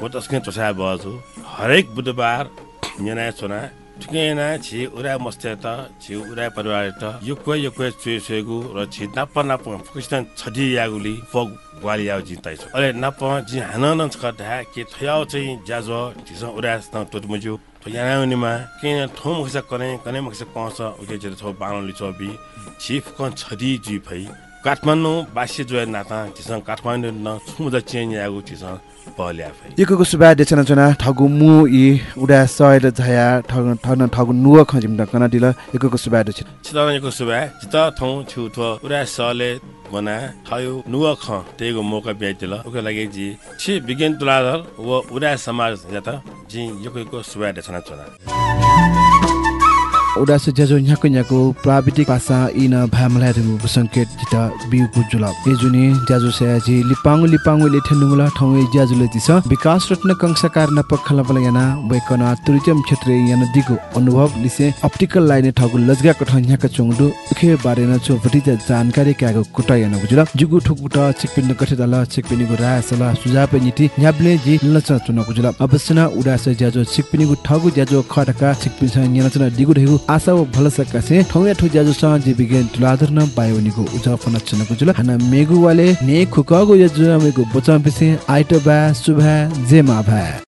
हो तस्कै चोसा बजु। हरेक बुधबार छोना ठुकेना छि उरा मस्ते त छि उरा परिवार त यो कोही यो कोही चुए सुएगु र छि नाप नाप फुकिस्तान छडी यागुली फग ग्वाली याउ जिताइ छ अरे नाप जि न छ ढा के थयाउ चाहिँ ज्याजो झिस उरा स टोट मुजु तो यानाउनीमा के ठोम खसा कने कने मखसा कस उके जे थो बाणली चबी छिफ कन छडी जि भई काठमाडौँ बासी जोया नाता झिस काठमाडौँ न समुद्र चेन्ज यागु झिस यको सुबा देचना चना ठगु मु इ उडा सयल झया ठग ठन ठगु नुव खजिम द कना दिल यको सुबा देच छिदाको सुबा जित थौ छु थो उरा सले बना थयो नुव ख तेगो मौका ब्याइदिल उको लागि जी छि विज्ञान तुलाधर व उरा समाज यात जी यको सुबा देचना चना। उडास ज्याजो न्याको न्याको प्राविधिक पासा इन भामला दु संकेत जित बिउको जुल ए जुनि ज्याजो सयाजी लिपाङ लिपाङ ले ठेनुला ठौए ज्याजो ले दिस विकास रत्न कंसाकार न पखला बल याना वेकना टुरिज्म क्षेत्र याना दिगो अनुभव लिसे अप्टिकल लाइन ठगु लजगा कठ न्याक चोङडु उखे बारे न छो भटी जानकारी क्यागो कुटा याना बुजुल जुगु ठुकुट चिकपिन कठे दल चिकपिन गु राय सला सुझाव नीति न्याब्ले जी लच चुन गुजुल अवश्य उडास ज्याजो चिकपिन गु ठगु ज्याजो खटका चिकपिन स न्याना दिगु रहेगु आशा व भलसका से ठौया ठु ज्याजो स जी बिगेन तुलाधर न बायोनिको उजाफन चुन गुजुल हाना मेगु वाले ने खुकगु यजु मेगु बचा पिसे आइटबा सुभा जेमा भा